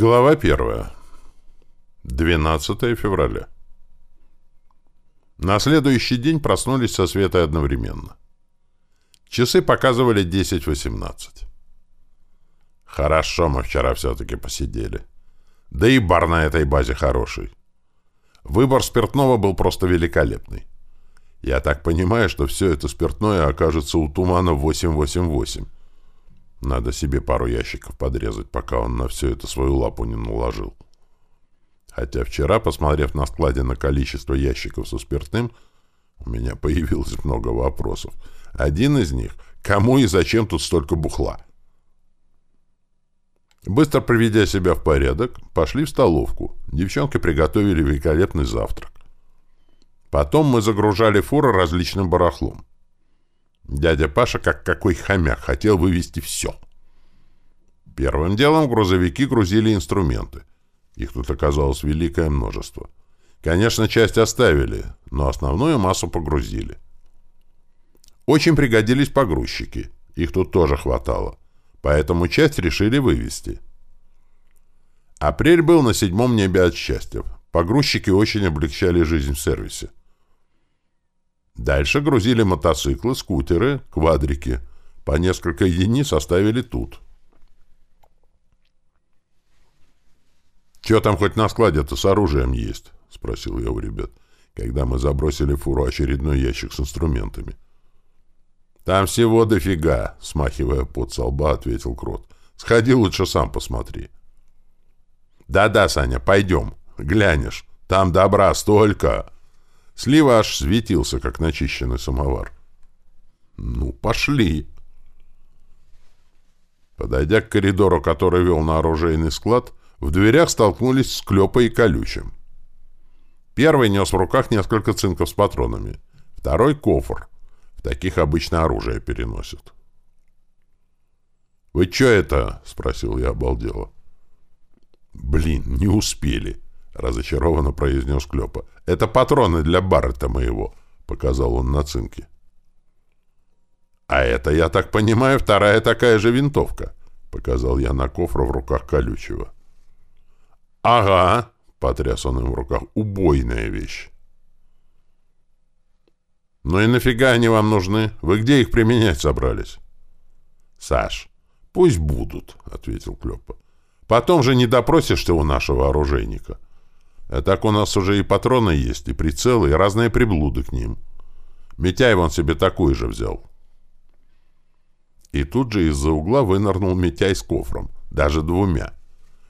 Глава первая. 12 февраля. На следующий день проснулись со светой одновременно. Часы показывали 10.18. Хорошо мы вчера все-таки посидели. Да и бар на этой базе хороший. Выбор спиртного был просто великолепный. Я так понимаю, что все это спиртное окажется у тумана 888. Надо себе пару ящиков подрезать, пока он на все это свою лапу не наложил. Хотя вчера, посмотрев на складе на количество ящиков со спиртным, у меня появилось много вопросов. Один из них — кому и зачем тут столько бухла? Быстро приведя себя в порядок, пошли в столовку. Девчонки приготовили великолепный завтрак. Потом мы загружали фуры различным барахлом. Дядя Паша, как какой хомяк, хотел вывести все. Первым делом грузовики грузили инструменты. Их тут оказалось великое множество. Конечно, часть оставили, но основную массу погрузили. Очень пригодились погрузчики. Их тут тоже хватало. Поэтому часть решили вывести. Апрель был на седьмом небе от счастья. Погрузчики очень облегчали жизнь в сервисе. Дальше грузили мотоциклы, скутеры, квадрики. По несколько единиц оставили тут. «Че там хоть на складе-то с оружием есть?» — спросил я у ребят, когда мы забросили в фуру очередной ящик с инструментами. «Там всего дофига», — смахивая под со лба, ответил Крот. «Сходи лучше сам посмотри». «Да-да, Саня, пойдем. Глянешь. Там добра столько». Слива аж светился, как начищенный самовар. «Ну, пошли!» Подойдя к коридору, который вел на оружейный склад, в дверях столкнулись с Клёпой и Колючим. Первый нес в руках несколько цинков с патронами, второй — кофр. В таких обычно оружие переносят. «Вы чё это?» — спросил я обалдело. «Блин, не успели!» — разочарованно произнес Клёпа. «Это патроны для Баррета моего», — показал он на цинке. «А это, я так понимаю, вторая такая же винтовка», — показал я на кофру в руках колючего. «Ага», — потряс он им в руках, — «убойная вещь». «Ну и нафига они вам нужны? Вы где их применять собрались?» «Саш, пусть будут», — ответил Клёпа. «Потом же не допросишься у нашего оружейника». А так у нас уже и патроны есть, и прицелы, и разные приблуды к ним. Митяй вон себе такую же взял. И тут же из-за угла вынырнул Митяй с кофром, даже двумя.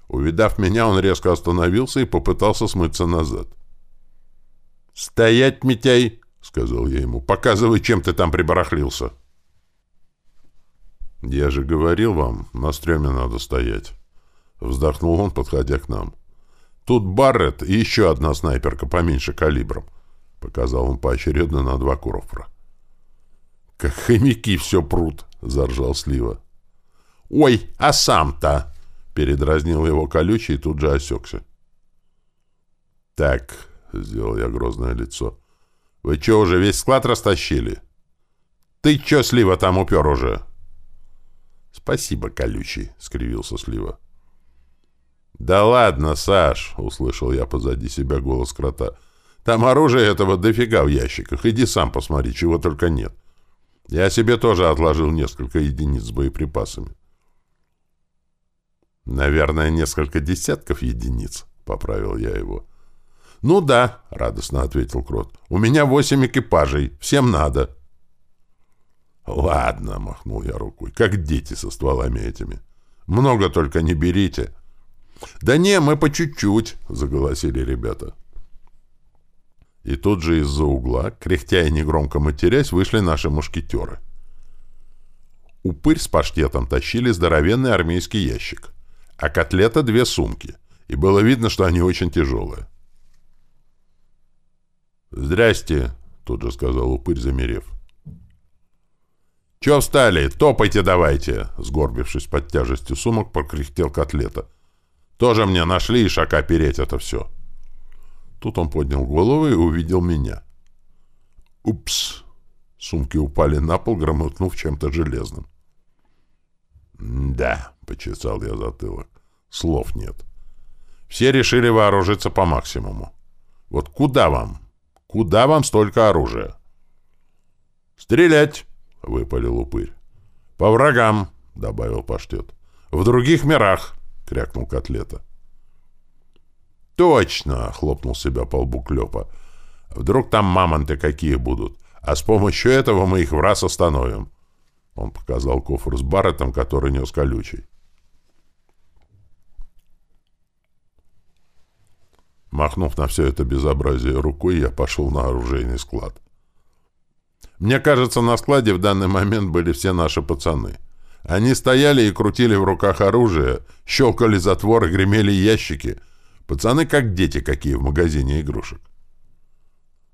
Увидав меня, он резко остановился и попытался смыться назад. «Стоять, Митяй!» — сказал я ему. «Показывай, чем ты там прибарахлился». «Я же говорил вам, на стреме надо стоять», — вздохнул он, подходя к нам. Тут Барретт и еще одна снайперка поменьше калибром. Показал он поочередно на два куровпра. «Как хомяки все прут!» — заржал Слива. «Ой, а сам-то!» — передразнил его колючий и тут же осекся. «Так», — сделал я грозное лицо, — «вы че, уже весь склад растащили?» «Ты че, Слива, там упер уже?» «Спасибо, колючий», — скривился Слива. «Да ладно, Саш!» — услышал я позади себя голос крота. «Там оружие этого дофига в ящиках. Иди сам посмотри, чего только нет. Я себе тоже отложил несколько единиц с боеприпасами». «Наверное, несколько десятков единиц», — поправил я его. «Ну да», — радостно ответил Крот. «У меня восемь экипажей. Всем надо». «Ладно», — махнул я рукой, — «как дети со стволами этими. Много только не берите». «Да не, мы по чуть-чуть», — заголосили ребята. И тут же из-за угла, кряхтя и негромко матерясь, вышли наши мушкетеры. Упырь с паштетом тащили здоровенный армейский ящик, а котлета — две сумки, и было видно, что они очень тяжелые. «Здрасте», — тут же сказал упырь, замерев. «Чё встали? Топайте давайте!» Сгорбившись под тяжестью сумок, прокряхтел котлета — тоже мне нашли и шака переть это все. Тут он поднял голову и увидел меня. Упс! Сумки упали на пол, громыхнув чем-то железным. «Да», — почесал я затылок, — «слов нет. Все решили вооружиться по максимуму. Вот куда вам? Куда вам столько оружия? «Стрелять!» — выпалил упырь. «По врагам!» — добавил паштет. «В других мирах!» — крякнул котлета. «Точно!» — хлопнул себя по лбу Клёпа. «Вдруг там мамонты какие будут, а с помощью этого мы их в раз остановим!» Он показал кофр с барретом, который нес колючий. Махнув на все это безобразие рукой, я пошел на оружейный склад. Мне кажется, на складе в данный момент были все наши пацаны. Они стояли и крутили в руках оружие, щелкали затворы, гремели ящики. Пацаны как дети какие в магазине игрушек.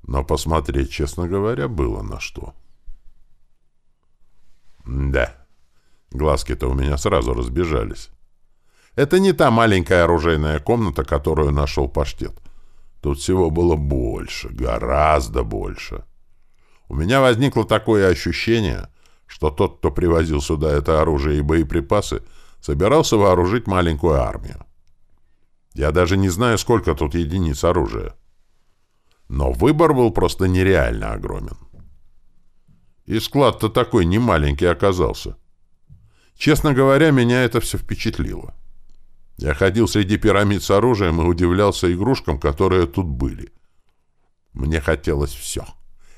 Но посмотреть, честно говоря, было на что. Да, глазки-то у меня сразу разбежались. Это не та маленькая оружейная комната, которую нашел паштет. Тут всего было больше, гораздо больше. У меня возникло такое ощущение, что тот, кто привозил сюда это оружие и боеприпасы, собирался вооружить маленькую армию. Я даже не знаю, сколько тут единиц оружия. Но выбор был просто нереально огромен. И склад-то такой немаленький оказался. Честно говоря, меня это все впечатлило. Я ходил среди пирамид с оружием и удивлялся игрушкам, которые тут были. Мне хотелось все.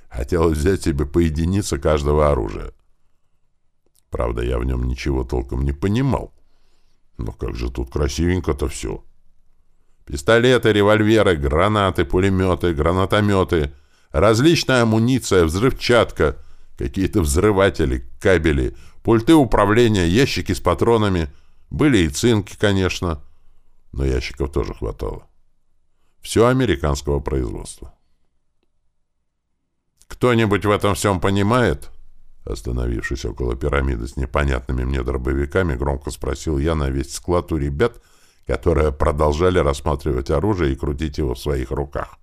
Хотелось взять себе по единице каждого оружия. Правда, я в нем ничего толком не понимал. Но как же тут красивенько-то все. Пистолеты, револьверы, гранаты, пулеметы, гранатометы, различная амуниция, взрывчатка, какие-то взрыватели, кабели, пульты управления, ящики с патронами — были и цинки, конечно, но ящиков тоже хватало. Все американского производства. «Кто-нибудь в этом всем понимает?» Остановившись около пирамиды с непонятными мне дробовиками, громко спросил я на весь склад у ребят, которые продолжали рассматривать оружие и крутить его в своих руках.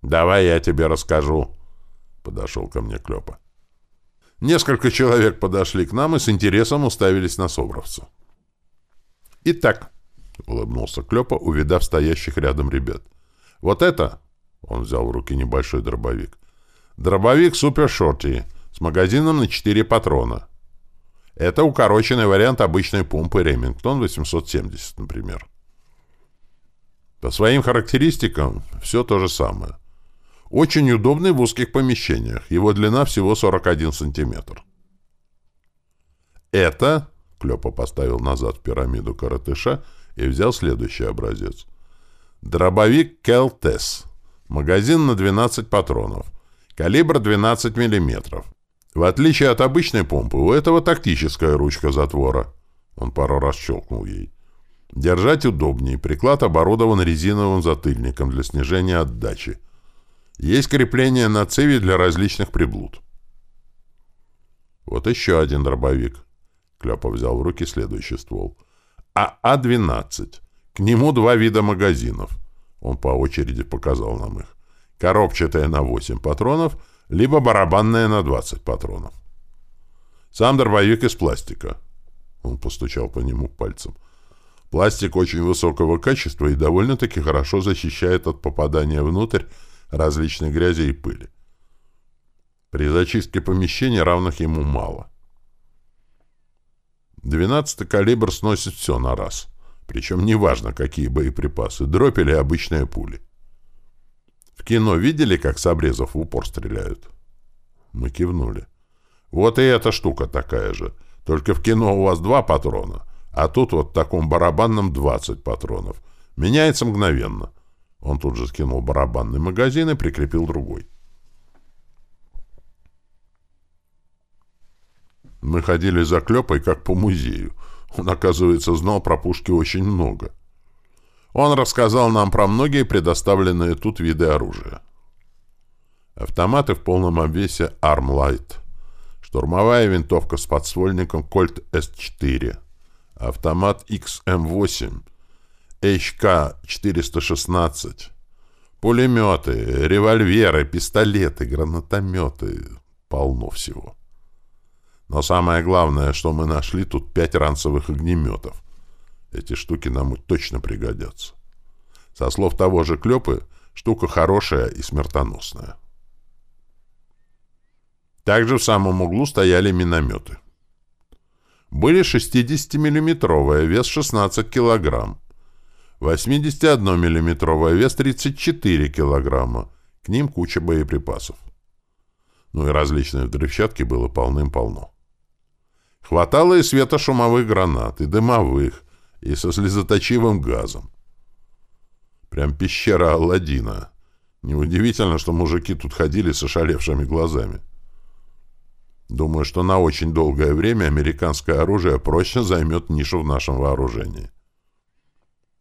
«Давай я тебе расскажу», — подошел ко мне Клёпа. Несколько человек подошли к нам и с интересом уставились на собравцу. «Итак», — улыбнулся Клёпа, увидав стоящих рядом ребят, — «вот это...» — он взял в руки небольшой дробовик. «Дробовик Супер Шорти с магазином на 4 патрона. Это укороченный вариант обычной помпы Ремингтон 870, например. По своим характеристикам все то же самое. Очень удобный в узких помещениях. Его длина всего 41 сантиметр. Это, Клёпа поставил назад в пирамиду коротыша и взял следующий образец. Дробовик Келтес. Магазин на 12 патронов. Калибр 12 миллиметров. В отличие от обычной помпы, у этого тактическая ручка затвора. Он пару раз щелкнул ей. Держать удобнее. Приклад оборудован резиновым затыльником для снижения отдачи. Есть крепление на цеве для различных приблуд. Вот еще один дробовик. Кляпа взял в руки следующий ствол. АА-12. К нему два вида магазинов. Он по очереди показал нам их. Коробчатая на 8 патронов, либо барабанная на 20 патронов. Сам дробовик из пластика. Он постучал по нему пальцем. Пластик очень высокого качества и довольно-таки хорошо защищает от попадания внутрь различной грязи и пыли. При зачистке помещения равных ему мало. 12-й калибр сносит все на раз. Причем неважно, какие боеприпасы, дробь или обычные пули. Кино видели, как с обрезов в упор стреляют? Мы кивнули. Вот и эта штука такая же. Только в кино у вас два патрона, а тут вот в таком барабанном 20 патронов. Меняется мгновенно. Он тут же скинул барабанный магазин и прикрепил другой. Мы ходили за Клёпой как по музею. Он, оказывается, знал про пушки очень много. Он рассказал нам про многие предоставленные тут виды оружия. Автоматы в полном обвесе Armlight. Штурмовая винтовка с подствольником Colt S4. Автомат XM8 HK-416, пулеметы, револьверы, пистолеты, гранатометы. Полно всего. Но самое главное, что мы нашли тут пять ранцевых огнеметов. Эти штуки нам точно пригодятся. Со слов того же Клёпы, штука хорошая и смертоносная. Также в самом углу стояли минометы. Были 60-миллиметровые, вес 16 килограмм. 81-миллиметровая, вес 34 килограмма. К ним куча боеприпасов. Ну и различные взрывчатки было полным-полно. Хватало и светошумовых гранат, и дымовых, и со слезоточивым газом. Прям пещера Алладина. Неудивительно, что мужики тут ходили с ошалевшими глазами. Думаю, что на очень долгое время американское оружие прочно займет нишу в нашем вооружении.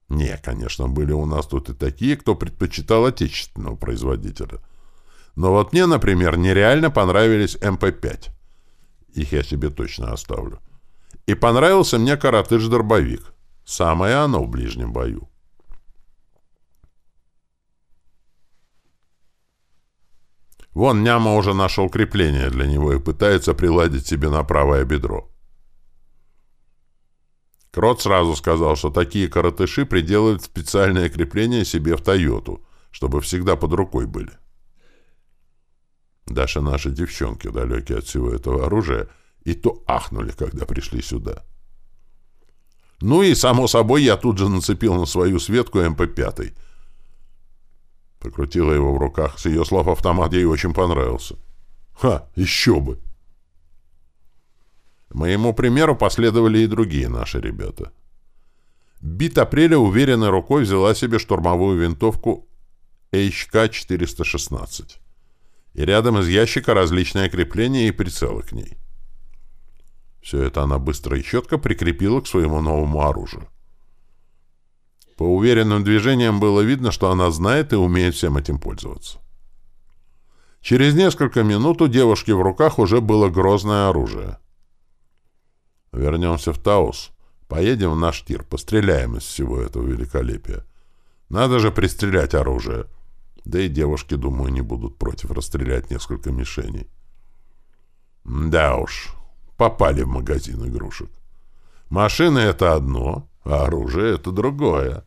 Не, конечно, были у нас тут и такие, кто предпочитал отечественного производителя. Но вот мне, например, нереально понравились МП-5. Их я себе точно оставлю. И понравился мне коротыш-дробовик. Самое оно в ближнем бою. Вон Няма уже нашел крепление для него и пытается приладить себе на правое бедро. Крот сразу сказал, что такие коротыши приделают специальное крепление себе в Тойоту, чтобы всегда под рукой были. Даже наши девчонки, далекие от всего этого оружия, и то ахнули, когда пришли сюда. Ну и, само собой, я тут же нацепил на свою Светку МП-5. Покрутила его в руках. С ее слов автомат ей очень понравился. Ха, еще бы! Моему примеру последовали и другие наши ребята. Бит апреля уверенной рукой взяла себе штурмовую винтовку HK-416. И рядом из ящика различные крепления и прицелы к ней. Все это она быстро и четко прикрепила к своему новому оружию. По уверенным движениям было видно, что она знает и умеет всем этим пользоваться. Через несколько минут у девушки в руках уже было грозное оружие. Вернемся в Таус. Поедем в наш тир, постреляем из всего этого великолепия. Надо же пристрелять оружие. Да и девушки, думаю, не будут против расстрелять несколько мишеней. Да уж, попали в магазин игрушек. Машины — это одно, а оружие — это другое.